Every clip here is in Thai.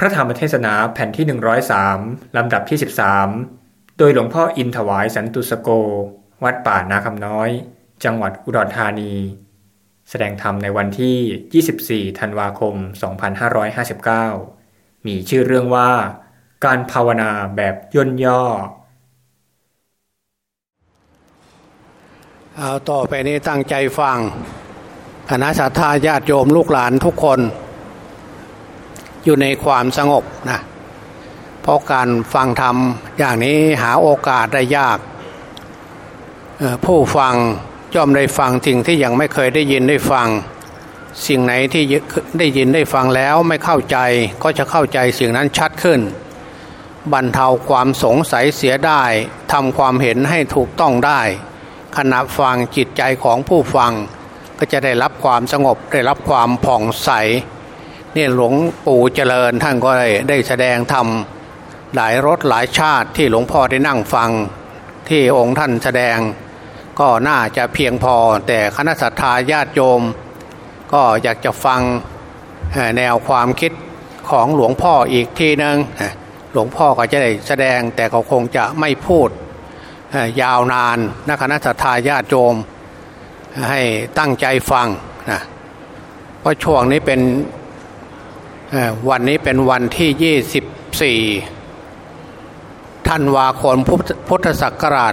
พระธรรมเทศนาแผ่นที่ 103 ลำดับที่ 13 โดยหลวงพ่ออินถวายสันตุสโก วัดป่านาคำน้อย จังหวัดอุดรธานี แสดงธรรมในวันที่ 24 ธันวาคม 2559 มีชื่อเรื่องว่า การภาวนาแบบย่นย่อ เอาต่อไปนี้ตั้งใจฟังคณะสัตยาญาติโยมลูกหลานทุกคน อยู่ในความสงบนะเพราะการฟังธรรมอย่างนี้หาโอกาสได้ยาก ผู้ฟังย่อมได้ฟังสิ่งที่ยังไม่เคยได้ยินได้ฟัง สิ่งไหนที่ได้ยินได้ฟังแล้วไม่เข้าใจก็จะเข้าใจสิ่งนั้นชัดขึ้น บรรเทาความสงสัยเสียได้ทำความเห็นให้ถูกต้องได้ ขณะฟังจิตใจของผู้ฟังก็จะได้รับความสงบได้รับความผ่องใส นี่หลวงปู่เจริญท่านก็ได้ได้แสดงธรรมหลายรถหลายชาติที่หลวงพ่อได้นั่งฟังที่องค์ท่านแสดง ก็น่าจะเพียงพอ แต่คณะสัตยาญาติโยม ก็อยากจะฟังแนวความคิดของหลวงพ่ออีกทีหนึ่งหลวงพ่อก็จะได้แสดงแต่เขาคงจะไม่พูดยาวนานนะคณะสัตยาญาติโยมให้ตั้งใจฟังนะเพราะช่วงนี้เป็น วันนี้เป็นวันที่ 24 ธันวาคมพุทธศักราช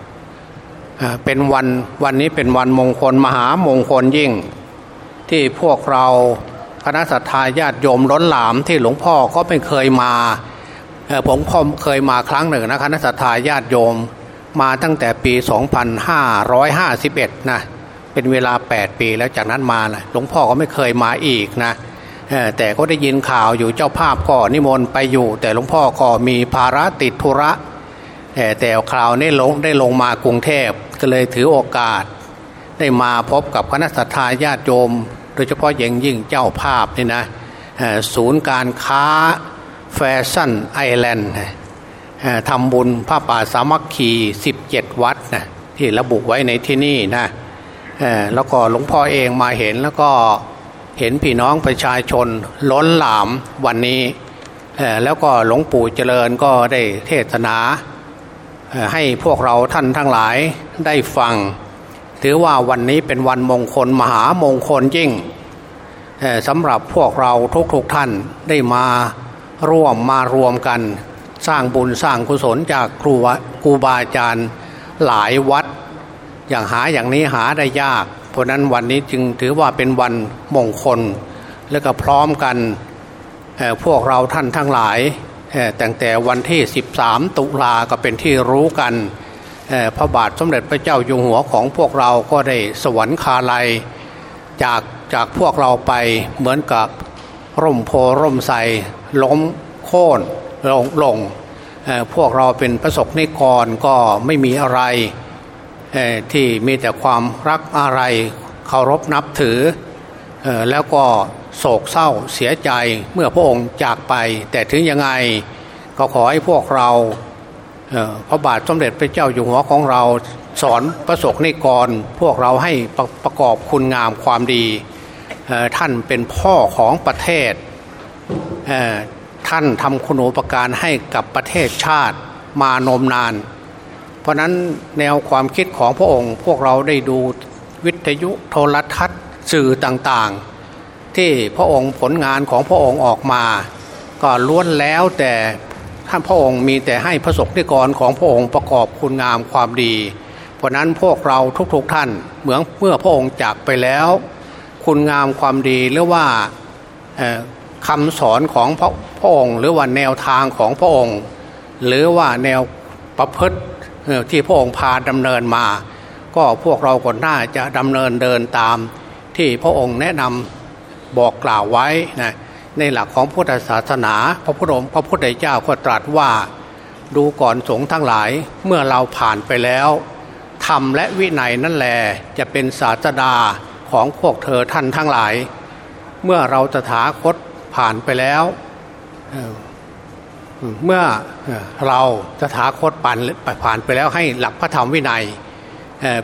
2559 เป็นวันวันนี้เป็นวันมงคลมหามงคลยิ่ง ที่พวกเราคณะสัตยาญาติโยมล้นหลามที่หลวงพ่อก็ไม่เคยมาผมเคยมาครั้งหนึ่งนะคณะสัตยาญาติโยมมาตั้งแต่ปี 2551 นะ เป็นเวลา 8 ปีแล้วจากนั้นมาหลวงพ่อก็ไม่เคยมาอีกนะแต่ก็ได้ยินข่าวอยู่เจ้าภาพก็นิมนต์ไปอยู่ แต่หลวงพ่อก็มีภาระติดธุระแต่แต่คราวนี้ลงได้ลงมากรุงเทพก็เลยถือโอกาส ได้มาพบกับคณะสัตยาญาติโยมโดยเฉพาะอย่างยิ่งเจ้าภาพนี่นะศูนย์การค้าแฟชั่นไอแลนด์ทำบุญพระป่าสามัคคี 17 วัดนะที่ระบุไว้ในที่นี่นะ แล้วก็หลวงพ่อเองมาเห็นแล้วก็เห็นพี่น้องประชาชนล้นหลามวันนี้แล้วก็หลวงปู่เจริญก็ได้เทศนาให้พวกเราท่านทั้งหลายได้ฟัง ถือว่าวันนี้เป็นวันมงคลมหามงคลยิ่งสำหรับพวกเราทุกๆทท่านได้มาร่วมมารวมกัน สร้างบุญสร้างกุศลจากครูครูบาอาจารย์หลายวัด อย่างหาอย่างนี้หาได้ยาก เพราะนั้นวันนี้จึงถือว่าเป็นวันมงคล และก็พร้อมกันพวกเราท่านทั้งหลายตั้งแต่วันที่ 13 ตุลาก็เป็นที่รู้กันพระบาทสมเด็จพระเจ้าอยู่หัวของพวกเราก็ได้สวรรคาลัยจากจากพวกเราไปเหมือนกับร่มโพร่มใสล้มโค่นลงลงพวกเราเป็นประสบนิกรก็ไม่มีอะไร ที่มีแต่ความรักอะไรเคารพนับถือ แล้วก็โศกเศร้าเสียใจเมื่อพระองค์จากไป แต่ถึงยังไงก็ขอให้พวกเราพระบาทสมเด็จพระเจ้าอยู่หัวของเราสอนประสบนิกร พวกเราให้ประประกอบคุณงามความดี ท่านเป็นพ่อของประเทศ ท่านทำคุณูปการให้กับประเทศชาติมานมนาน เพราะนั้นแนวความคิดของพระองค์ พวกเราได้ดูวิทยุโทรทัศน์สื่อต่างๆ ที่พระองค์ผลงานของพระองค์ออกมา ก็ล้วนแล้วแต่ท่านพระองค์มีแต่ให้พระสงฆ์นิกรของพระองค์ประกอบคุณงามความดี เพราะนั้นพวกเราทุกๆท่านเหมือนเมื่อพระองค์จากไปแล้ว คุณงามความดีหรือว่าคำสอนของพระพระองค์ หรือว่าแนวทางของพระองค์ หรือว่าแนวประพฤติ ที่พระองค์พาดำเนินมา ก็พวกเราก็น่าจะดำเนินเดินตาม ที่พระองค์แนะนำบอกกล่าวไว้นะในหลักของพุทธศาสนา พระพุทธพระพุทธเจ้าก็ตรัสว่า ดูก่อนสงฆ์ทั้งหลายเมื่อเราผ่านไปแล้วธรรมและวินัยนั่นแหละจะเป็นศาสดาของพวกเธอท่านทั้งหลาย เมื่อเราตถาคตผ่านไปแล้ว เมื่อเราสถาคตผ่านผ่านไปแล้วให้หลักพระธรรมวินัย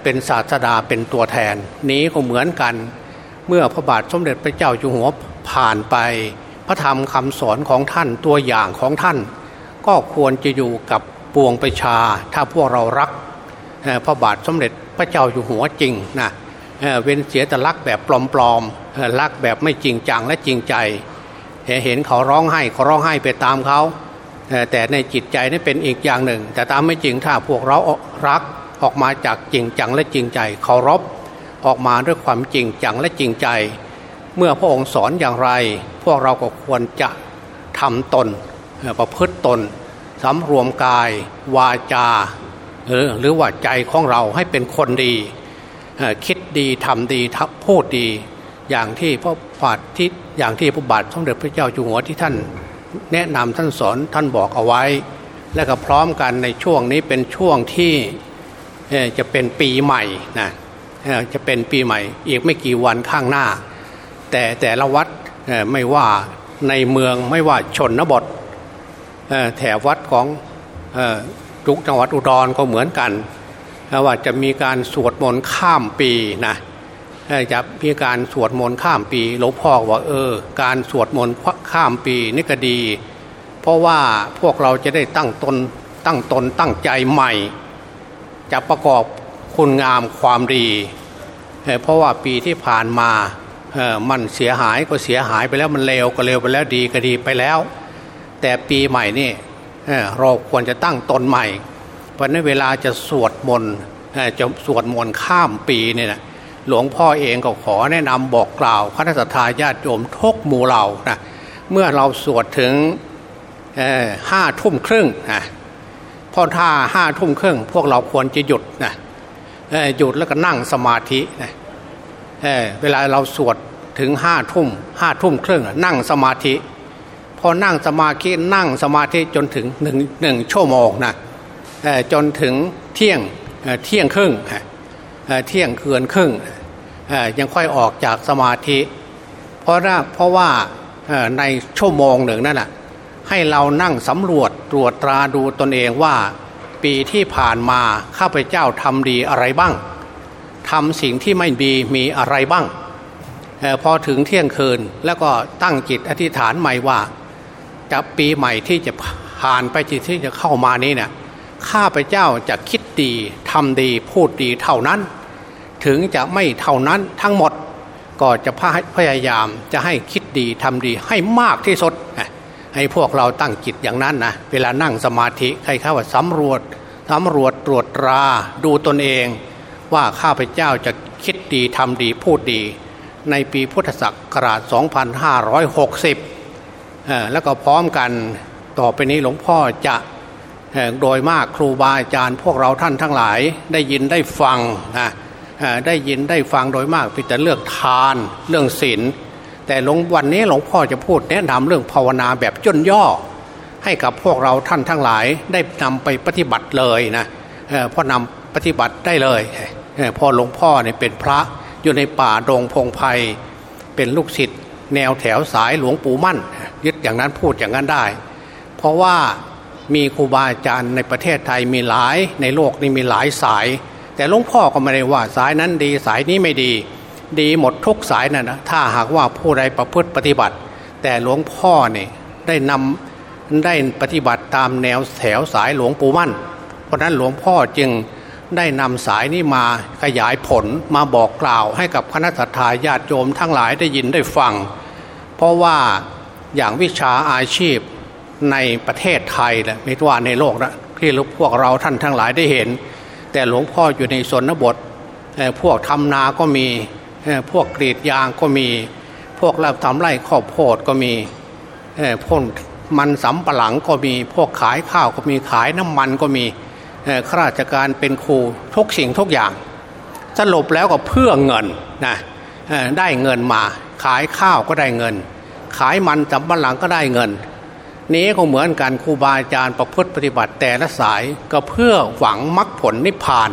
เป็นศาสดาเป็นตัวแทน นี้ก็เหมือนกัน เมื่อพระบาทสมเด็จพระเจ้าอยู่หัวผ่านไปพระธรรมคำสอนของท่านตัวอย่างของท่าน ก็ควรจะอยู่กับปวงประชา ถ้าพวกเรารักพระบาทสมเด็จพระเจ้าอยู่หัวจริงนะเว้นเสียแต่รักแบบปลอมๆรักแบบไม่จริงจังและจริงใจ เห็นเขาร้องไห้เขาร้องไห้ไปตามเขา แต่ในจิตใจนี่เป็นอีกอย่างหนึ่ง แต่ตามไม่จริงถ้าพวกเรารักออกมาจากจริงจังและจริงใจเคารพออกมาด้วยความจริงจังและจริงใจ เมื่อพระองค์สอนอย่างไร พวกเราก็ควรจะทำตนประพฤติตนสำรวมกาย วาจาหรือว่าใจของเราให้เป็นคนดี คิดดีทำดีพูดดี อย่างที่พระบาทที่อย่างที่พระบาทสมเด็จพระเจ้าอยู่หัวที่ท่าน แนะนำท่านสอนท่านบอกเอาไว้ และก็พร้อมกันในช่วงนี้เป็นช่วงที่จะเป็นปีใหม่นะจะเป็นปีใหม่ อีกไม่กี่วันข้างหน้า แต่แต่ละวัดไม่ว่าในเมืองไม่ว่าชนบทแถววัดของทุกจังหวัดอุดรก็เหมือนกันว่าจะมีการสวดมนต์ข้ามปีนะ จะมีการสวดมนต์ข้ามปีหลวงพ่อว่าเออ การสวดมนต์ข้ามปีนี่ก็ดี เพราะว่าพวกเราจะได้ตั้งตนตั้งตนตั้งใจใหม่ จะประกอบคุณงามความดี เพราะว่าปีที่ผ่านมามันเสียหายก็เสียหายไปแล้วมันเลวก็เลวไปแล้วดีก็ดีไปแล้ว แต่ปีใหม่นี่เราควรจะตั้งตนใหม่เพราะนั้นเวลาจะสวดมนต์จะสวดมนต์ข้ามปีเนี่ยนะ หลวงพ่อเองก็ขอแนะนำบอกกล่าวคณะสัตยาติโยมทุกหมู่เรานะเมื่อเราสวดถึงห้าทุ่มครึ่งนะพอถ้าห้าทุ่มครึ่ง พวกเราควรจะหยุดนะหยุดแล้วก็นั่งสมาธินะเเวลาเราสวดถึงห้าทุ่มห้าทุ่มครึ่งนั่งสมาธิ พอนั่งสมาธินั่งสมาธิจนถึงหนึ่งหนึ่งชั่วโมงนะจนถึงเที่ยงเที่ยงครึ่งเที่ยงคืนครึ่ง ยังค่อยออกจากสมาธิ เพราะว่าเพราะว่าในชั่วโมงหนึ่งนั่นแหะให้เรานั่งสำรวจตรวจตราดูตนเองว่า ปีที่ผ่านมาข้าพเจ้าทำดีอะไรบ้างทำสิ่งที่ไม่ดีมีอะไรบ้างอพอถึงเที่ยงคืนแล้วก็ตั้งจิตอธิษฐานใหม่ว่าจะปีใหม่ที่จะผ่านไปจิตที่จะเข้ามานี้เนี่ยข้าพเจ้าจะคิดดีทำดีพูดดีเท่านั้น ถึงจะไม่เท่านั้นทั้งหมดก็จะพยายามจะให้คิดดีทำดีให้มากที่สุด ให้พวกเราตั้งจิตอย่างนั้นนะเวลานั่งสมาธิใครเข้าว่าสำรวจสำรวจตรวจตราดูตนเอง ว่าข้าพเจ้าจะคิดดีทำดีพูดดี ในปีพุทธศักราช 2560 แล้วก็พร้อมกันต่อไปนี้หลวงพ่อจะโดยมากครูบาอาจารย์ พวกเราท่านทั้งหลายได้ยินได้ฟังนะ ได้ยินได้ฟังโดยมากเป็นแต่เรื่องทานเรื่องศีลแต่หลวงวันนี้หลวงพ่อจะพูดแนะนำเรื่องภาวนาแบบจนย่อ ให้กับพวกเราท่านทั้งหลายได้นำไปปฏิบัติเลยนะเพราะนำปฏิบัติได้เลยพอหลวงพ่อเนี่ยเป็นพระอยู่ในป่าดงพงไพเป็นลูกศิษย์แนวแถวสายหลวงปู่มั่น ยึดอย่างนั้นพูดอย่างนั้นได้ เพราะว่ามีครูบาอาจารย์ในประเทศไทยมีหลายในโลกนี้มีหลายสาย แต่หลวงพ่อก็ไม่ได้ว่าสายนั้นดีสายนี้ไม่ดี ดีหมดทุกสายนั่นนะถ้าหากว่าผู้ใดประพฤติปฏิบัติ แต่หลวงพ่อเนี่ยได้นำได้ปฏิบัติตามแนวแถวสายหลวงปู่มั่น เพราะนั้นหลวงพ่อจึงได้นำสายนี้มาขยายผลมาบอกกล่าวให้กับคณะสัตยาญาติโยมทั้งหลายได้ยินได้ฟัง เพราะว่าอย่างวิชาอาชีพในประเทศไทยและไม่ว่าในโลกนะที่พวกเราท่านทั้งหลายได้เห็น แต่หลวงพ่ออยู่ในสนบทพวกทำนาก็มีพวกกรีดยางก็มี พวกรับทำไร่ข้าวโพดก็มีพ่นมันสำปะหลังก็มี พวกขายข้าวก็มีขายน้ำมันก็มีข้าราชการเป็นครูทุกสิ่งทุกอย่างสรุปแล้วก็เพื่อเงินนะได้เงินมา ขายข้าวก็ได้เงิน ขายมันสำปะหลังก็ได้เงิน นี้ก็เหมือนกันครูบาอาจารย์ประพฤติปฏิบัติแต่ละสายก็เพื่อหวังมรรคผลนิพพาน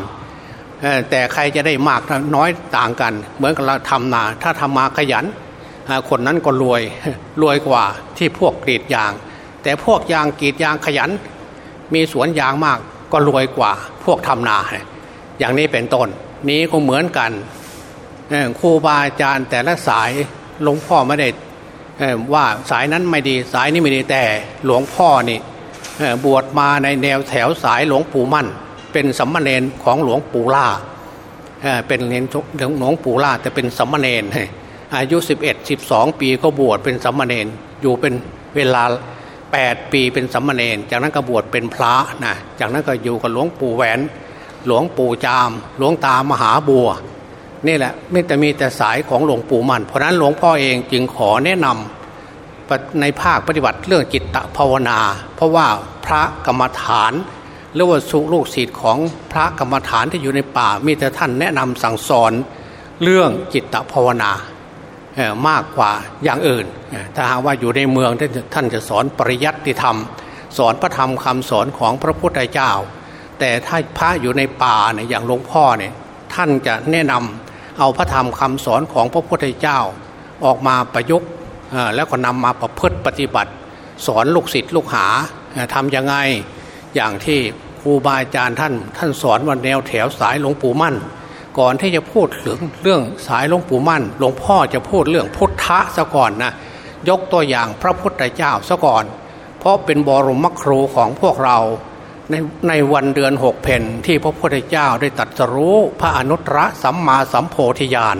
แต่ใครจะได้มากน้อยต่างกัน เหมือนกับเราทำนา ถ้าทำมาขยัน คนนั้นก็รวยรวยกว่าที่พวกกรีดยาง แต่พวกยางกรีดยางขยัน มีสวนยางมากก็รวยกว่าพวกทำนา อย่างนี้เป็นต้นนี้ก็เหมือนกันครูบาอาจารย์แต่ละสายหลวงพ่อไม่ได้ ว่าสายนั้นไม่ดีสายนี้ไม่ดีแต่หลวงพ่อนี่บวชมาในแนวแถวสายหลวงปู่มั่น เป็นสัมมาเนนของหลวงปู่ล่าเป็นเนนหลวงปู่ล่าแต่เป็นสัมมาเนนอายุ 11 12 ปีก็บวชเป็นสัมมาเนนอยู่เป็นเวลา 8 ปีเป็นสัมมาเนนจากนั้นก็บวชเป็นพระนะจากนั้นก็อยู่กับหลวงปู่แหวน หลวงปู่จาม หลวงตามหาบัว นี่แหละไม่แต่มีแต่สายของหลวงปู่มัน เพราะนั้นหลวงพ่อเองจึงขอแนะนำในภาคปฏิบัติเรื่องจิตภาวนา เพราะว่าพระกรรมฐานหรือว่าสุลูกศิษย์ของพระกรรมฐานที่อยู่ในป่า มีแต่ท่านแนะนำสั่งสอนเรื่องจิตตภาวนา มากกว่าอย่างอื่น ถ้าหากว่าอยู่ในเมืองท่านจะสอนปริยัติธรรม สอนพระธรรมคำสอนของพระพุทธเจ้า แต่ถ้าพระอยู่ในป่าเนี่ยอย่างหลวงพ่อเนี่ยท่านจะแนะนำ เอาพระธรรมคำสอนของพระพุทธเจ้า ออกมาประยุกต์แล้วก็นำมาประพฤติปฏิบัติ สอนลูกศิษย์ลูกหาทำยังไงอย่างที่ครูบาอาจารย์ท่านท่านสอนวันแนวแถวสายหลวงปู่มั่น ก่อนที่จะพูดเรื่องเรื่องสายหลวงปู่มั่นหลวงพ่อจะพูดเรื่องพุทธะซะก่อนนะยกตัวอย่างพระพุทธเจ้าซะก่อน เพราะเป็นบรมครูของพวกเรา ในในวันเดือนหกเพนที่พระพุทธเจ้าได้ตัดสรู้พระอนุตตรสัมมาสัมโพธิญาณ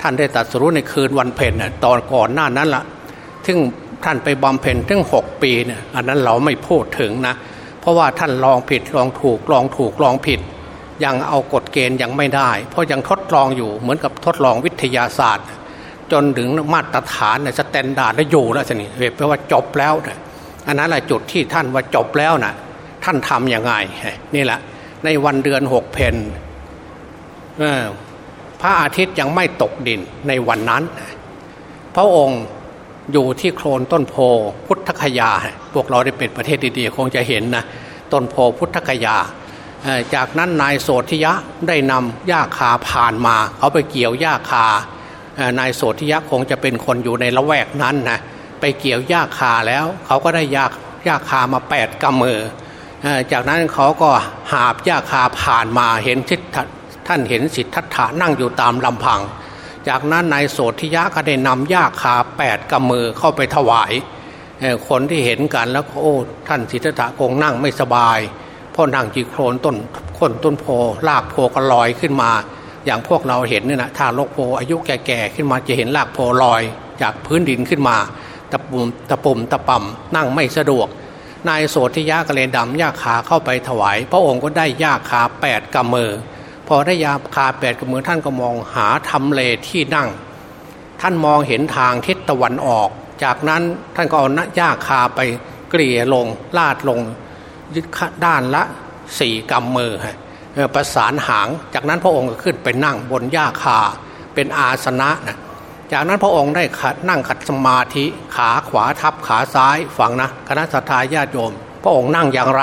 ท่านได้ตัดสรู้ในคืนวันเพนตอนก่อนหน้านั้นล่ะซึ่งท่านไปบำเพ็ญถึงหกปีเนี่ยอันนั้นเราไม่พูดถึงนะ เพราะว่าท่านลองผิดลองถูกลองถูกลองผิด ยังเอากฎเกณฑ์ยังไม่ได้ เพราะยังทดลองอยู่เหมือนกับทดลองวิทยาศาสตร์ จนถึงมาตรฐานใน standard แล้วอยู่แล้วสินี่แปลว่าจบแล้วนะอันนั้นแหละจุดที่ท่านว่าจบแล้วน่ะ ท่านทำยังไงนี่แหละ ในวันเดือนหกเพ็ญพระอาทิตย์ยังไม่ตกดินในวันนั้น พระองค์อยู่ที่โคลนต้นโพพุทธคยา พวกเราได้เป็นประเทศดีๆคงจะเห็นนะต้นโพพุทธคยา จากนั้นนายโสธิยะได้นำหญ้าคาผ่านมาเขาไปเกี่ยวหญ้าคานายโสธิยะคงจะเป็นคนอยู่ในละแวกนั้นนะไปเกี่ยวหญ้าคาแล้ว เขาก็ได้หญ้าหญ้าคามาแปดกำมือ จากนั้นเขาก็หาบหญ้าคาผ่านมาเห็นทิศท่านเห็นสิทธัตถานั่งอยู่ตามลำพัง จากนั้นนายโสธิยะก็ได้นำหญ้าคาแปดกำมือเข้าไปถวาย คนที่เห็นกันแล้วโอ้ท่านสิทธัตถะคงนั่งไม่สบายพ่อนั่งจีโครนต้นคนต้นโพลากโพก็ลอยขึ้นมา อย่างพวกเราเห็นเนี่ยนะถ้าลกโพอายุแก่ๆขึ้นมาจะเห็นลากโพลอย จากพื้นดินขึ้นมา ตะปุ่มตะปุ่มตะป่ำนั่งไม่สะดวก นายโสธิยะกะเลดำยาขาเข้าไปถวาย พระองค์ก็ได้ยาขาแปดกำมือ พอได้ยาขาแปดกำมือท่านก็มองหาทำเลที่นั่ง ท่านมองเห็นทางทิศตะวันออก จากนั้นท่านก็เอาหญ้าคาไปเกลี่ยลงลาดลงยึดด้านละสี่กำมือประสานหาง จากนั้นพระองค์ก็ขึ้นไปนั่งบนหญ้าคาเป็นอาสนะนะ จากนั้นพระองค์ได้ขัดนั่งขัดสมาธิขาขวาทับขาซ้ายฝังนะคณะสัตยาญาติโยม พระองค์นั่งอย่างไร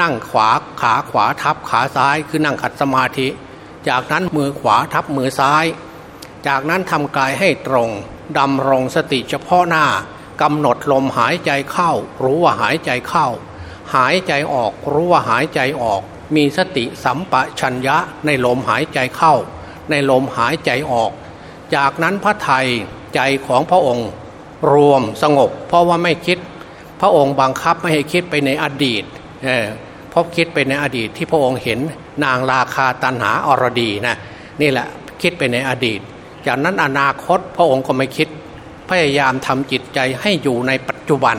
นั่งขวาขาขวาทับขาซ้ายคือนั่งขัดสมาธิ จากนั้นมือขวาทับมือซ้าย จากนั้นทำกายให้ตรงดำรงสติเฉพาะหน้ากำหนดลมหายใจเข้า รู้ว่าหายใจเข้า หายใจออกรู้ว่าหายใจออก มีสติสัมปชัญญะในลมหายใจเข้า ในลมหายใจออก จากนั้นพระไทยใจของพระองค์รวมสงบ เพราะว่าไม่คิดพระองค์บังคับไม่ให้คิดไปในอดีตเพราะคิดไปในอดีตที่พระองค์เห็นนางราคาตันหาอรดีนะนี่แหละคิดไปในอดีต จากนั้นอนาคตพระองค์ก็ไม่คิด พยายามทำจิตใจให้อยู่ในปัจจุบัน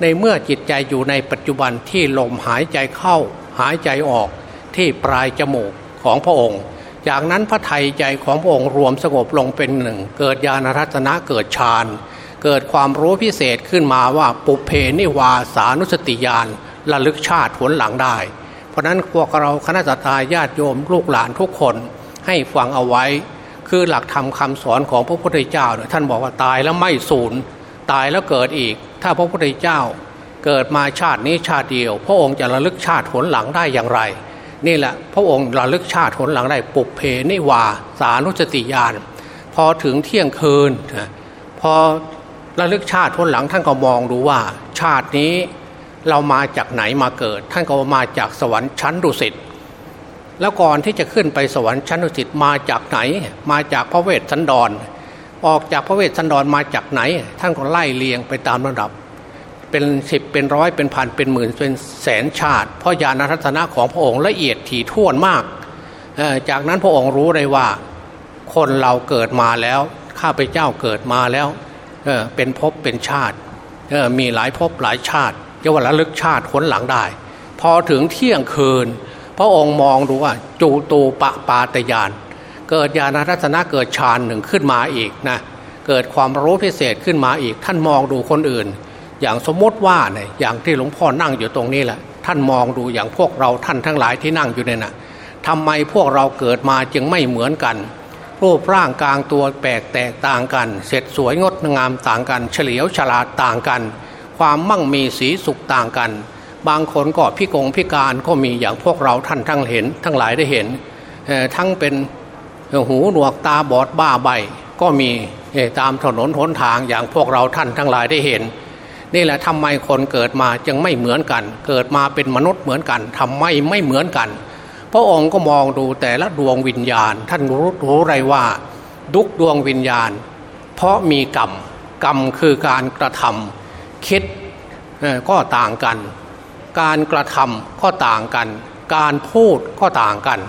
ในเมื่อจิตใจอยู่ในปัจจุบันที่ลมหายใจเข้าหายใจออกที่ปลายจมูกของพระองค์ จากนั้นพระไทยใจของพระองค์รวมสงบลงเป็นหนึ่ง เกิดญาณรัตนะเกิดฌานเกิดความรู้พิเศษขึ้นมาว่าปุเพนิวาสานุสติญาณระลึกชาติผลหลังได้ เพราะนั้นพวกเราคณะทาญาติโยมลูกหลานทุกคนให้ฟังเอาไว้ คือหลักธรรมคาสอนของพระพุทธเจ้าท่านบอกว่าตายแล้วไม่สูญตายแล้วเกิดอีก ถ้าพระพุทธเจ้า เกิดมาชาตินี้ชาติเดียว พระองค์จะระลึกชาติผลหลังได้อย่างไร นี่แหละพระองค์ระลึกชาติผลหลังได้ปุกเพนิวาสานุสติญาณพอถึงเที่ยงคืนพอระลึกชาติผลหลังท่านก็มองดูว่า ชาตินี้เรามาจากไหนมาเกิด ท่านก็มาจากสวรรค์ชั้นดุสิตแล้วก่อนที่จะขึ้นไปสวรรค์ชั้นดุสิตมาจากไหน มาจากพระเวสสันดรออกจากพระเวสสันดรมาจากไหน ท่านก็ไล่เลียงไปตามระดับ เป็นสิบเป็นร้อยเป็นพันเป็นหมื่นเป็นแสนชาติ เพราะญาณทัศนะของพระองค์ละเอียดถี่ถ้วนมาก จากนั้นพระองค์รู้เลยว่า คนเราเกิดมาแล้ว ข้าพเจ้าเกิดมาแล้วเเป็นภพเป็นชาติ มีหลายภพหลายชาติจะว่าระลึกชาติขนหลังได้ พอถึงเที่ยงคืน พระองค์มองดูว่าจูตูปะปาตยานเกิดญาณรัตนะเกิดฌานหนึ่งขึ้นมาอีกนะเกิดความรู้พิเศษขึ้นมาอีกท่านมองดูคนอื่น อย่างสมมติว่าเนี่ยอย่างที่หลวงพ่อนั่งอยู่ตรงนี้แหละท่านมองดูอย่างพวกเราท่านทั้งหลายที่นั่งอยู่เนี่ยนะทำไมพวกเราเกิดมาจึงไม่เหมือนกัน รูปร่างกลางตัวแปลกแตกต่างกัน เสร็จสวยงดงามต่างกัน เฉลียวฉลาดต่างกัน ความมั่งมีสีสุขต่างกัน บางคนก็พิกงพิการก็มีอย่างพวกเราท่านทั้งเห็น ทั้งหลายได้เห็นทั้งเป็นหูหนวกตาบอดบ้าใบก็มีตามถนนหนทางอย่างพวกเราท่านทั้งหลายได้เห็น นี่แหละทำไมคนเกิดมาจึงไม่เหมือนกัน เกิดมาเป็นมนุษย์เหมือนกันทำไมไม่เหมือนกัน พระองค์ก็มองดูแต่ละดวงวิญญาณ ท่านรู้รู้ไรว่าดุกดวงวิญญาณ เพราะมีกรรมกรรมคือการกระทำคิดก็ต่างกัน การกระทำก็ต่างกัน การพูดก็ต่างกัน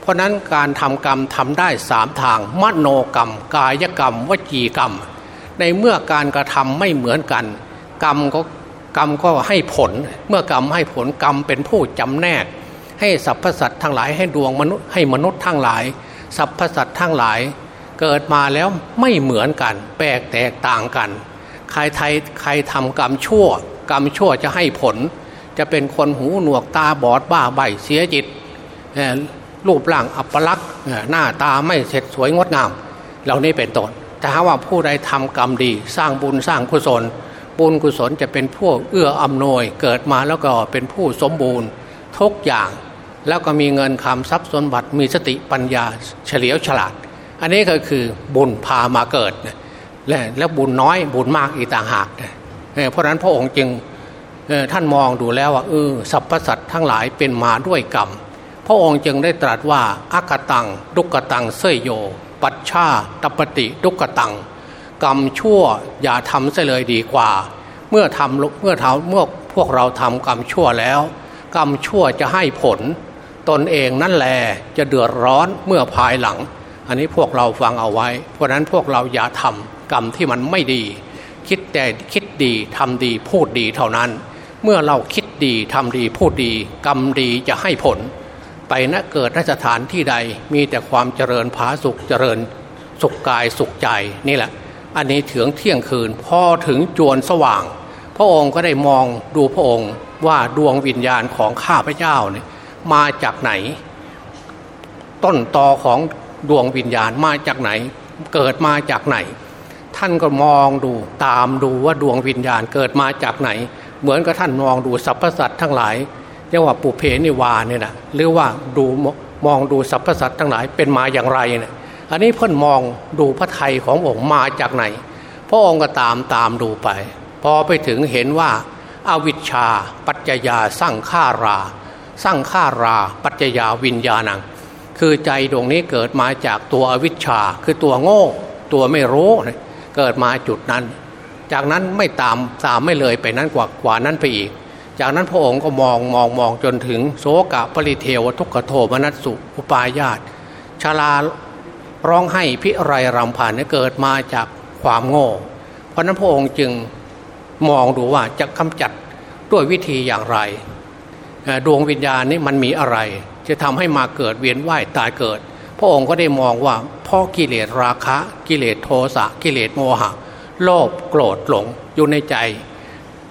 เพราะนั้นการทำกรรมทำได้สามทาง มโนกรรม กายกรรม วจีกรรม ในเมื่อการกระทำไม่เหมือนกัน กรรมก็กรรมก็ให้ผล เมื่อกรรมให้ผลกรรมเป็นผู้จำแนก ให้สรรพสัตว์ทั้งหลายให้ดวงมนุษย์ให้มนุษย์ทั้งหลายสรรพสัตว์ทั้งหลาย เกิดมาแล้วไม่เหมือนกัน แปลกแตกต่างกัน ใครไทยใครทำกรรมชั่ว กรรมชั่วจะให้ผล จะเป็นคนหูหนวกตาบอดบ้าใบเสียจิตรูปร่างอัปลักษณ์หน้าตาไม่เสร็จสวยงดงาม เหล่านี้เป็นต้นแต่ถ้าว่าผู้ใดทำกรรมดี สร้างบุญสร้างกุศล บุญกุศลจะเป็นพวกเอื้ออำนวยเกิดมาแล้วก็เป็นผู้สมบูรณ์ทุกอย่าง แล้วก็มีเงินคำทรัพย์สมบัติมีสติปัญญาเฉลียวฉลาด อันนี้ก็คือบุญพามาเกิดและแล้วบุญน้อยบุญมากอีกต่างหากเพราะฉะนั้นพระองค์จึงท่านมองดูแล้วว่าเออสรรพสัตว์ทั้งหลายเป็นมาด้วยกรรมพระองค์จึงได้ตรัสว่าอากตังดุกตังเสยโย ปัชชาตปฏิดุกตัง กรรมชั่วอย่าทำเสียเลยดีกว่า เมื่อทำเมื่อทำเมื่อพวกเราทำกรรมชั่วแล้ว กรรมชั่วจะให้ผล ตนเองนั่นแหละจะเดือดร้อนเมื่อภายหลัง อันนี้พวกเราฟังเอาไว้ เพราะนั้นพวกเราอย่าทำกรรมที่มันไม่ดี คิดแต่คิดดีทำดีพูดดีเท่านั้น เมื่อเราคิดดีทำดีพูดดี กรรมดีจะให้ผล ไปณเกิดนสถานที่ใดมีแต่ความเจริญผาสุขเจริญสุขกายสุขใจนี่แหละ อันนี้ถึงเที่ยงคืนพอถึงจวนสว่าง พระองค์ก็ได้มองดูพระองค์ว่าดวงวิญญาณของข้าพเจ้าเนี่ยมาจากไหน ต้นตอของดวงวิญญาณมาจากไหน เกิดมาจากไหน ท่านก็มองดูตามดูว่าดวงวิญญาณเกิดมาจากไหน เหมือนกับท่านมองดูสรรพสัตว์ทั้งหลายเรียกว่าปุเพนิวาเนี่ยนะหรือว่าดูมองดูสรรพสัตว์ทั้งหลายเป็นมาอย่างไรเนี่ย อันนี้เพิ่อนมองดูพระไทยขององค์มาจากไหน พระองค์ก็ตามตามดูไป พอไปถึงเห็นว่าอาวิชชา ปัจจยาสร้างฆารา สร้างฆารา ปัจจยาวิญญาณัง คือใจดวงนี้เกิดมาจากตัวอวิชชา คือตัวโง่ ตัวไม่รู้เกิดมาจุดนั้น จากนั้นไม่ตามตามไม่เลยไปนั้นกว่ากว่านั้นไปอีก จากนั้นพระองค์ก็มองมองมองจนถึงโสกะปริเทวทุกขโทมนัสสุอุปายาตชาลา ร้องให้พิไรรำพันเกิดมาจากความโง่ เพราะนั้นพระองค์จึงมองดูว่าจะกำจัดด้วยวิธีอย่างไรดวงวิญญาณนี่มันมีอะไร จะทำให้มาเกิดเวียนว่ายตายเกิด พระองค์ก็ได้มองว่าพ่อกิเลสราคะ กิเลสโทสะกิเลสโมหะ โลภโกรธหลงอยู่ในใจ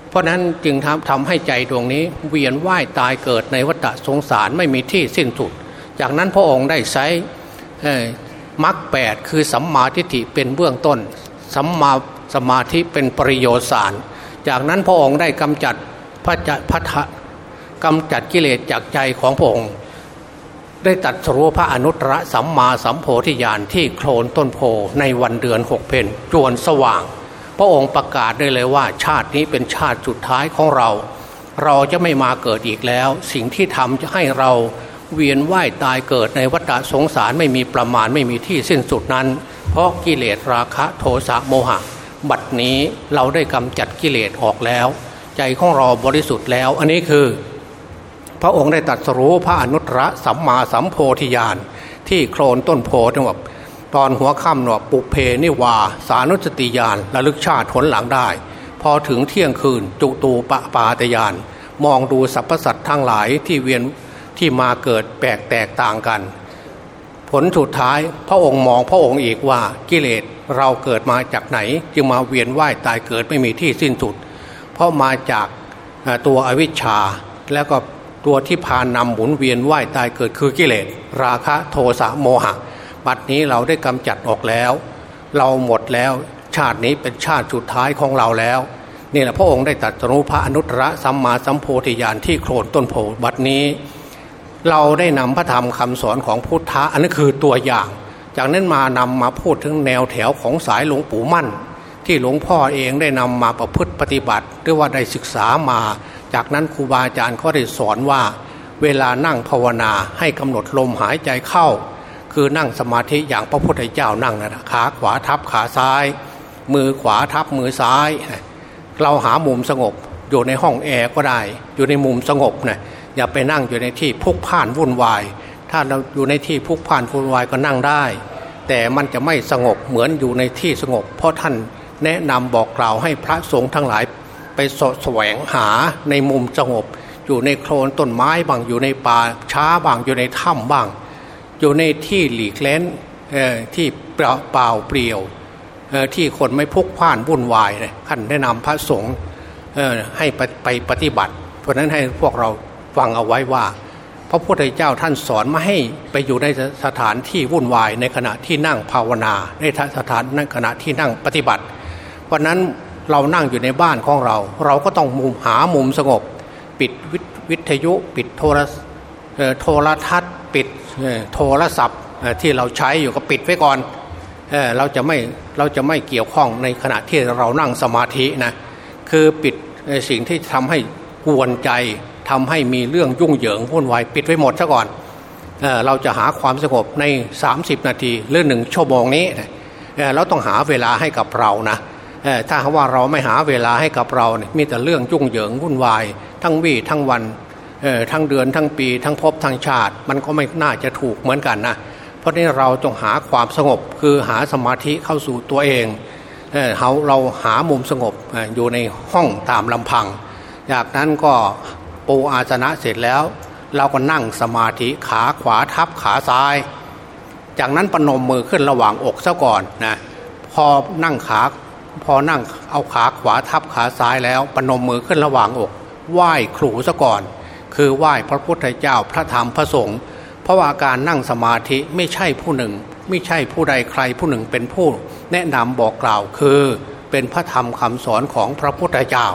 เพราะนั้นจึงทำทำให้ใจดวงนี้ เวียนว่ายตายเกิดในวัฏสงสารไม่มีที่สิ้นสุด จากนั้นพระองค์ได้ใช้ มรรคแปดคือสัมมาทิฏฐิเป็นเบื้องต้นสัมมาสมาธิเป็นปริโยชน์สาร จากนั้นพระองค์ได้กำจัดพระจพระกำจัดกิเลสจากใจของพระองค์ ได้ตัดสรุปพระอนุตตรสัมมาสัมโพธิญาณที่โคลนต้นโพในวันเดือนหกเพนจวนสว่าง พระองค์ประกาศได้เลยว่า ชาตินี้เป็นชาติสุดท้ายของเรา เราจะไม่มาเกิดอีกแล้ว สิ่งที่ทำจะให้เรา เวียนว่ายตายเกิดในวัฏสงสารไม่มีประมาณไม่มีที่สิ้นสุดนั้น เพราะกิเลสราคะโทสะโมหะ บัดนี้เราได้กำจัดกิเลสออกแล้ว ใจของเราบริสุทธิ์แล้ว อันนี้คือ พระองค์ได้ตรัสรู้พระอนุตตรสัมมาสัมโพธิญาณที่โคลนต้นโพธิ์แบบตอนหัวค่ำเนาะปุเพนิวา สานุสติญาณระลึกชาติผลหลังได้ พอถึงเที่ยงคืนจุตูปะปาตยาน มองดูสรรพสัตว์ทั้งหลายที่เวียน ที่มาเกิดแปลกแตกต่างกัน ผลสุดท้ายพระองค์มองพระองค์อีกว่ากิเลสเราเกิดมาจากไหน จึงมาเวียนว่ายตายเกิดไม่มีที่สิ้นสุด เพราะมาจากตัวอวิชชาแล้วก็ตัวที่พานำหมุนเวียนว่ายตายเกิดคือกิเลสราคะโทสะโมหะ บัดนี้เราได้กำจัดออกแล้ว เราหมดแล้วชาตินี้เป็นชาติสุดท้ายของเราแล้วนี่แหละพระองค์ได้ตรัสรู้พระอนุตตรสัมมาสัมโพธิญาณที่โคลนต้นโพบัดนี้ เราได้นำพระธรรมคำสอนของพุทธะอันนั้นคือตัวอย่าง จากนั้นมานำมาพูดถึงแนวแถวของสายหลวงปู่มั่น ที่หลวงพ่อเองได้นำมาประพฤติปฏิบัติ หรือว่าได้ศึกษามา จากนั้นครูบาอาจารย์ก็ได้สอนว่า เวลานั่งภาวนาให้กำหนดลมหายใจเข้า คือนั่งสมาธิอย่างพระพุทธเจ้านั่งนะขาขวาทับขาซ้าย มือขวาทับมือซ้าย เราหามุมสงบอยู่ในห้องแอร์ก็ได้ อยู่ในมุมสงบนะ อย่าไปนั่งอยู่ในที่พุกพ่านวุ่นวาย ถ้าเราอยู่ในที่พุกพ่านวุ่นวายก็นั่งได้ แต่มันจะไม่สงบเหมือนอยู่ในที่สงบ เพราะท่านแนะนำบอกกล่าวให้พระสงฆ์ทั้งหลายไปสแสวงหาในมุมสงบ อยู่ในโคลนต้นไม้บางอยู่ในป่าช้าบางอยู่ในถ้ำบ้าง อยู่ในที่หลีกเล้นที่เปล่าเปล่าเปลี่ยวที่คนไม่พุกพ่านวุ่นวายเลยท่านแนะนำพระสงฆ์ให้ไปไปปฏิบัติ เพราะนั้นให้พวกเรา ฟังเอาไว้ว่า พระพุทธเจ้าท่านสอนมาให้ไปอยู่ในสถานที่วุ่นวายในขณะที่นั่งภาวนาในสถานในขณะที่นั่งปฏิบัติเพราะนั้นเรานั่งอยู่ในบ้านของเรา เราก็ต้องมุมหามุมสงบ ปิดวิทยุ ปิดโทรโทรทัศน์ ปิดโทรศัพท์ที่เราใช้อยู่ก็ปิดไว้ก่อนเเราจะไม่เราจะไม่เกี่ยวข้องในขณะที่เรานั่งสมาธินะคือปิดสิ่งที่ทำให้กวนใจ ทำให้มีเรื่องยุ่งเหยิงวุ่นวายปิดไว้หมดซะก่อนเเราจะหาความสงบใน 30 นาทีหรือหนึ่งชั่วโมงนี้เราต้องหาเวลาให้กับเรานะถ้าว่าเราไม่หาเวลาให้กับเราเนี่ยมีแต่เรื่องยุ่งเหยิงวุ่นวาย ทั้งวี่ทั้งวันทั้งเดือนทั้งปี ทั้งพบทั้งชาติ มันก็ไม่น่าจะถูกเหมือนกันนะเพราะนี้เราต้องหาความสงบคือหาสมาธิเข้าสู่ตัวเองเเราเราหามุมสงบอยู่ในห้องตามลำพัง จากนั้นก็ ปูอาสนะเสร็จแล้ว เราก็นั่งสมาธิขาขวาทับขาซ้าย จากนั้นปนมมือขึ้นระหว่างอกซะก่อนนะพอนั่งขาพอนั่งเอาขาขวาทับขาซ้ายแล้วปนมมือขึ้นระหว่างอก ไหว้ครูซะก่อน คือไหว้พระพุทธเจ้าพระธรรมพระสงฆ์เพราะว่าการนั่งสมาธิไม่ใช่ผู้หนึ่ง ไม่ใช่ผู้ใดใครผู้หนึ่งเป็นผู้ แนะนำบอกกล่าวคือเป็นพระธรรมคำสอนของพระพุทธเจ้า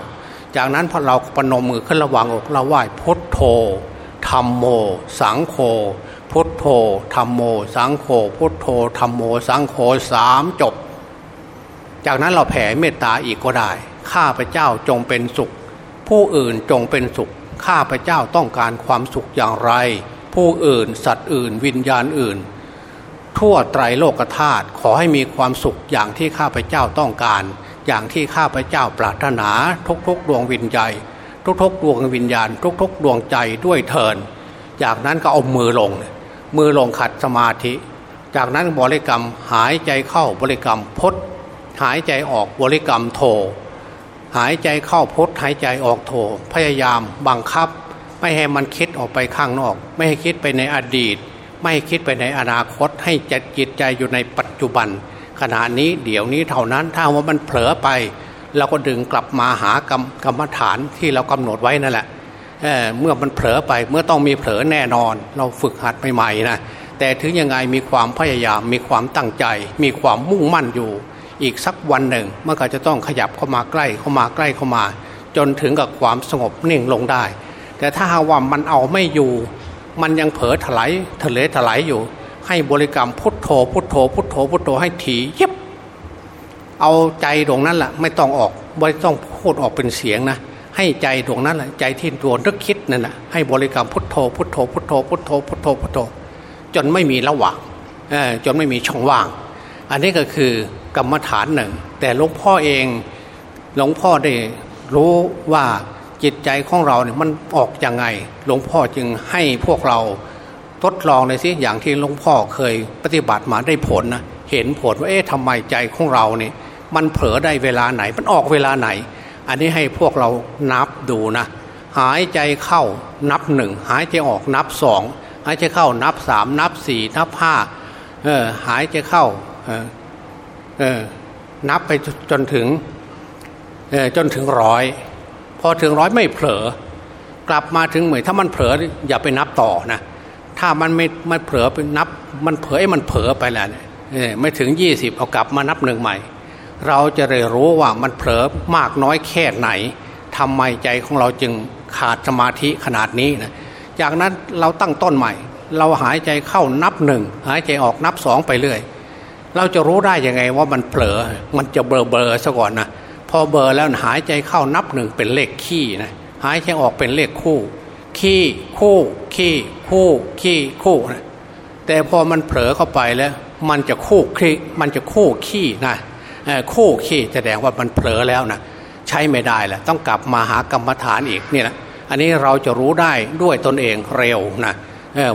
จากนั้นพอเราปนมมือขึ้นระหว่างอกเราไหว้พุทโธธรรมโม สังโฆพุทโธธรรมโม สังโฆพุทโธธรรมโม สังโฆสามจบ จากนั้นเราแผ่เมตตาอีกก็ได้ ข้าพเจ้าจงเป็นสุข ผู้อื่นจงเป็นสุข ข้าพเจ้าต้องการความสุขอย่างไร ผู้อื่น สัตว์อื่น วิญญาณอื่น ทั่วไตรโลกธาตุขอให้มีความสุขอย่างที่ข้าพเจ้าต้องการ อย่างที่ข้าพเจ้าปรารถนาทุกๆ ดวงวิญญาณทุกๆ ดวงวิญญาณ ทุกๆ ดวงใจด้วยเทินจากนั้นก็เอามือลง มือลงขัดสมาธิ จากนั้นบริกรรมหายใจเข้าบริกรรมพดหายใจออกบริกรรมโท หายใจเข้าพดหายใจออกโท พยายามบังคับ ไม่ให้มันคิดออกไปข้างนอก ไม่ให้คิดไปในอดีต ไม่ให้คิดไปในอนาคต ให้จัดจิตใจอยู่ในปัจจุบัน ขณะนี้เดี๋ยวนี้เท่านั้นถ้าว่ามันเผลอไป เราก็ดึงกลับมาหากรรมกรรมฐานที่เรากำหนดไว้นั่นแหละเเมื่อมันเผลอไปเมื่อต้องมีเผลอแน่นอน เราฝึกหัดใหม่ๆนะแต่ถึงยังไงมีความพยายามมีความตั้งใจ มีความมุ่งมั่นอยู่ อีกสักวันหนึ่งเมื่อก็จะต้องขยับเข้ามาใกล้เข้ามาใกล้เข้ามา จนถึงกับความสงบนิ่งลงได้ แต่ถ้าหาว่ามันเอาไม่อยู่ มันยังเผลอถลายทะเลถลายอยู่ ให้บริกรรมพุทโธ พุทโธ พุทโธ พุทโธให้ถี่ยิบเอาใจตรงนั้นแหละไม่ต้องออกไม่ต้องพูดออกเป็นเสียงนะให้ใจดวงนั้นแหละใจที่ดวงนึกคิดนั่นแหละให้บริกรรมพุทโธ พุทโธ พุทโธ พุทโธ พุทโธ พุทโธ จนไม่มีระหว่างจนไม่มีช่องว่าง อันนี้ก็คือกรรมฐานหนึ่ง แต่หลวงพ่อเองหลวงพ่อได้รู้ว่าจิตใจของเราเนี่ยมันออกยังไง หลวงพ่อจึงให้พวกเรา ทดลองเลยสิอย่างที่หลวงพ่อเคยปฏิบัติมาได้ผลนะเห็นผลว่าเอ๊ะทำไมใจของเราเนี่ยมันเผลอได้เวลาไหน มันออกเวลาไหน อันนี้ให้พวกเรานับดูนะหายใจเข้านับหนึ่งหายใจออกนับสองหายใจเข้านับสามนับสี่นับห้าเออหายใจเข้าเออเออนับไปจนถึงเออจนถึงร้อยพอถึงร้อยไม่เผลอกลับมาถึงเหมือนถ้ามันเผลออย่าไปนับต่อนะ ถ้ามันไม่มันเผลอไปนับ มันเผลอมันเผลอไปแล้วเนี่ยไม่ถึงยี่สิบเอากลับมานับหนึ่งใหม่ เราจะได้รู้ว่ามันเผลอมากน้อยแค่ไหนทำไมใจของเราจึงขาดสมาธิขนาดนี้นะจากนั้นเราตั้งต้นใหม่ เราหายใจเข้านับหนึ่งหายใจออกนับสองไปเรื่อยเราจะรู้ได้ยังไงว่ามันเผลอ มันจะเบลอเบลอซะก่อนนะพอเบลอแล้วหายใจเข้านับหนึ่งเป็นเลขขี้นะหายใจออกเป็นเลขคู่ ขี้คู่ขี้คู่ขี้คู่นะแต่พอมันเผลอเข้าไปแล้ว มันจะคู่ขี้มันจะคู่ขี้นะคู่ขี้แสดงว่ามันเผลอแล้วนะใช้ไม่ได้แหละต้องกลับมาหากรรมฐานอีกนี่นะอันนี้เราจะรู้ได้ด้วยตนเองเร็วนะ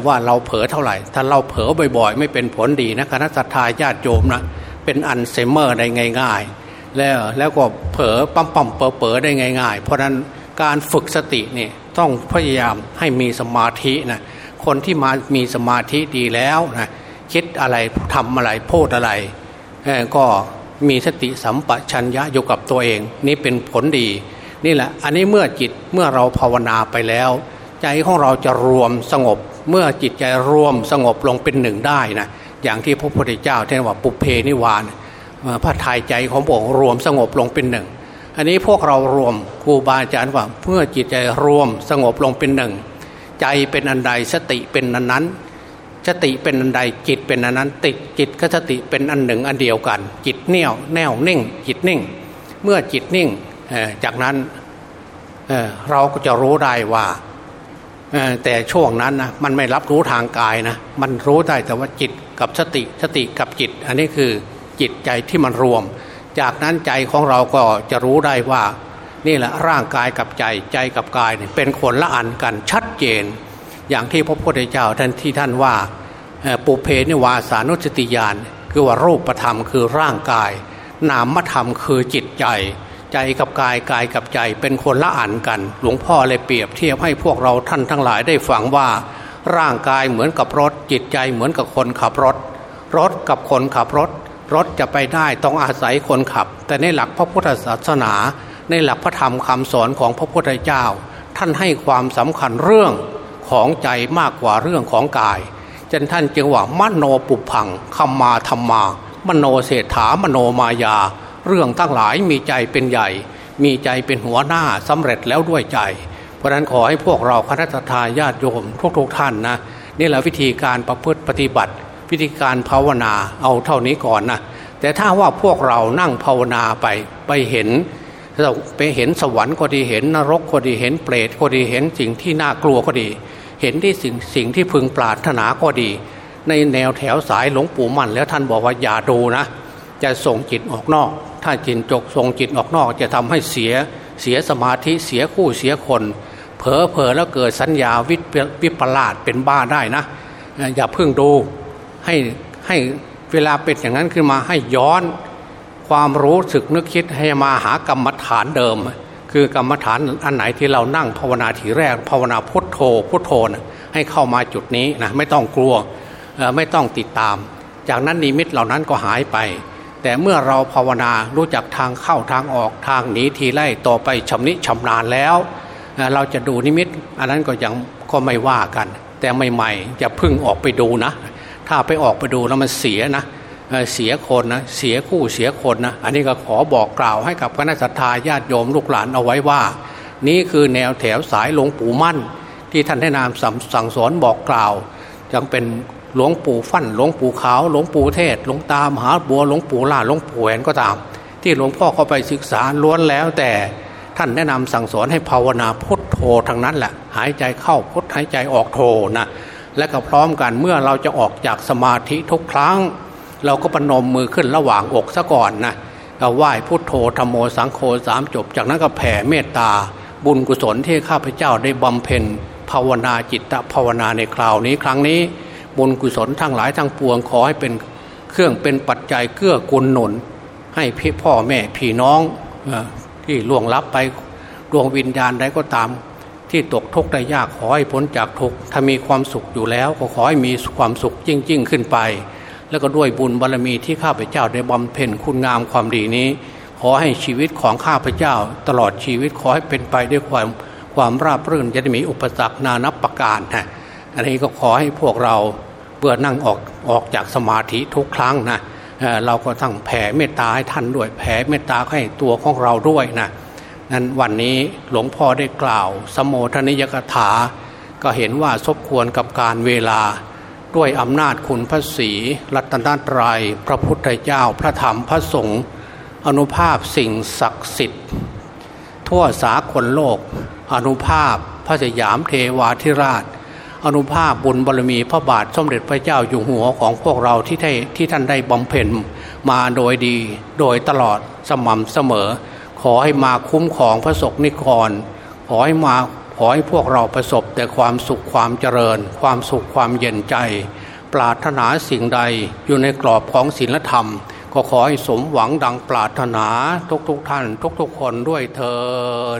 ว่าเราเผลอเท่าไหร่ ถ้าเราเผลอบ่อยๆ ไม่เป็นผลดีนะคณะสัตยาญาติโยมนะเป็นอัลไซเมอร์ได้ง่าย ๆ แล้วแล้วก็เผลอปั๊มปั๊มเปอเป๋อได้ง่าย ๆ เพราะนั้น การฝึกสตินี่ต้องพยายามให้มีสมาธินะคนที่มามีสมาธิดีแล้วนะคิดอะไรทำอะไรพูดอะไรก็มีสติสัมปชัญญะอยู่กับตัวเอง นี่เป็นผลดี นี่แหละ อันนี้เมื่อจิตเมื่อเราภาวนาไปแล้ว ใจของเราจะรวมสงบ เมื่อจิตใจรวมสงบลงเป็นหนึ่งได้นะอย่างที่พระพุทธเจ้าท่านว่าปุเพนิวานพระทายใจของพระองค์รวมสงบลงเป็นหนึ่ง อันนี้พวกเรารวมครูบาอาจารย์ว่าเพื่อจิตใจรวมสงบลงเป็นหนึ่ง ใจเป็นอันใดสติเป็นอันนั้น สติเป็นอันใดจิตเป็นอันนั้น ติดจิตกับสติเป็นอันหนึ่งอันเดียวกัน จิตเน่วแน่วนิ่ง จิตนิ่ง เมื่อจิตนิ่งจากนั้นเเราก็จะรู้ได้ว่าแต่ช่วงนั้นนะมันไม่รับรู้ทางกายนะมันรู้ได้แต่ว่าจิตกับสติสติกับจิต อันนี้คือจิตใจที่มันรวม จากนั้นใจของเราก็จะรู้ได้ว่า นี่แหละร่างกายกับใจใจกับกายเนี่ยเป็นคนละอันกันชัดเจน อย่างที่พระพุทธเจ้าท่านที่ท่านว่าปุเพนิวาสานุสติญาณคือว่ารูปธรรมคือร่างกาย นามธรรมคือจิตใจ ใจกับกายกายกับใจเป็นคนละอันกัน หลวงพ่อเลยเปรียบเทียบให้พวกเราท่านทั้งหลายได้ฟังว่า ร่างกายเหมือนกับรถจิตใจเหมือนกับคนขับรถ รถกับคนขับรถ รถจะไปได้ต้องอาศัยคนขับ แต่ในหลักพระพุทธศาสนา ในหลักพระธรรมคำสอนของพระพุทธเจ้า ท่านให้ความสำคัญเรื่องของใจมากกว่าเรื่องของกายจนท่านจึงว่ามโนปุพังคัมมาธรรมา มโนเศรษฐามโนมายา เรื่องตั้งหลายมีใจเป็นใหญ่ มีใจเป็นหัวหน้าสำเร็จแล้วด้วยใจ เพราะนั้นขอให้พวกเราคณะทาญาติโยมทุกๆทท่านนะนี่แหละวิธีการประพฤติปฏิบัติ วิธีการภาวนาเอาเท่านี้ก่อนนะแต่ถ้าว่าพวกเรานั่งภาวนาไปไปเห็นเราไปเห็นสวรรค์ก็ดีเห็นนรกก็ดีเห็นเปรตก็ดีเห็นสิ่งที่น่ากลัวก็ดี เห็นที่สิ่งสิ่งที่พึงปรารถนาก็ดี ในแนวแถวสายหลวงปู่มั่นแล้วท่านบอกว่าอย่าดูนะ จะส่งจิตออกนอก ถ้าจิตจกส่งจิตออกนอก จะทำให้เสียเสียสมาธิเสียคู่เสียคน เผลอเผลอแล้วเกิดสัญญาวิวิปลาสเป็นบ้าได้นะ อย่าเพิ่งดู ให้ให้เวลาเป็นอย่างนั้นขึ้นมาให้ย้อนความรู้สึกนึกคิดให้มาหากรรมฐานเดิม คือกรรมฐานอันไหนที่เรานั่งภาวนาทีแรก ภาวนาพุทโธพุทโธนะให้เข้ามาจุดนี้นะไม่ต้องกลัวไม่ต้องติดตาม จากนั้นนิมิตเหล่านั้นก็หายไป แต่เมื่อเราภาวนารู้จักทางเข้าทางออกทางหนีทีไล่ต่อไปชำนิชำนาญแล้ว เราจะดูนิมิต อันนั้นก็ยังก็ไม่ว่ากัน แต่ใหม่ๆจะพึ่งออกไปดูนะ ถ้าไปออกไปดูแล้วมันเสียนะเสียคนนะเสียคู่เสียคนนะอันนี้ก็ขอบอกกล่าวให้กับคณะสัตยาญาติโยมลูกหลานเอาไว้ว่า นี่คือแนวแถวสายหลวงปู่มั่น ที่ท่านได้นามสั่งสอนบอกกล่าวยังเป็นหลวงปู่ฟั่นหลวงปู่ขาวหลวงปู่เทศหลวงตามหาบัวหลวงปู่ล่าหลวงปู่แหวนก็ตาม ที่หลวงพ่อเข้าไปศึกษาล้วนแล้วแต่ท่านแนะนำสั่งสอนให้ภาวนาพุทโธทั้งนั้นแหละหายใจเข้าพุทหายใจออกโธนะ และก็พร้อมกันเมื่อเราจะออกจากสมาธิทุกครั้ง เราก็ปนมมือขึ้นระหว่างอกซะก่อนนะก็ไหว้พุทโธธรรมโมสังโฆสามจบ จากนั้นก็แผ่เมตตา บุญกุศลที่ข้าพเจ้าได้บำเพ็ญภาวนาจิตภาวนาในคราวนี้ครั้งนี้ บุญกุศลทั้งหลายทั้งปวงขอให้เป็นเครื่องเป็นปัจจัยเกื้อกูลหนุน ให้พี่พ่อแม่พี่น้องที่ล่วงลับไปดวงวิญญาณใดก็ตาม ที่ตกทุกข์ได้ยากขอให้พ้นจากทุกข์ถ้ามีความสุขอยู่แล้วก็ขอให้มีความสุขยิ่งยิ่งขึ้นไป แล้วก็ด้วยบุญบารรมีที่ข้าพเจ้าได้บำเพ็ญคุณงามความดีนี้ ขอให้ชีวิตของข้าพเจ้า ตลอดชีวิตขอให้เป็นไปด้วยความความราบรื่นจะได้มีอุปสรรคนานับประการนะอันนี้ก็ขอให้พวกเราเบื่อนั่งออกออกจากสมาธิทุกครั้งนะเราก็ทั้งแผ่เมตตาให้ท่านด้วยแผ่เมตตาให้ตัวของเราด้วยนะ นั้นวันนี้หลวงพ่อได้กล่าว สมโภชนิยกถา ก็เห็นว่าสมควรกับการเวลา ด้วยอำนาจคุณพระศีรัตนตรยัยพระพุทธเจ้าพระธรรมพระสงฆ์อนุภาพสิ่งศักดิ์สิทธิ์ ทั่วสากลโลก อนุภาพพระสยามเทวาธิราช อนุภาพบุญบารมีพระบาทสมเด็จพระเจ้าอยู่หัวของพวกเราที่ที่ท่านได้บำเพ็ญมาโดยดีโดยตลอดสม่ำเสมอ ขอให้มาคุ้มของพระศกนิกร ขอให้มาขอให้พวกเราประสบแต่ความสุขความเจริญ ความสุขความเย็นใจ ปรารถนาสิ่งใดอยู่ในกรอบของศีลธรรม ก็ขอให้สมหวังดังปรารถนาทุกๆทท่าน ทุกๆคนด้วยเทอ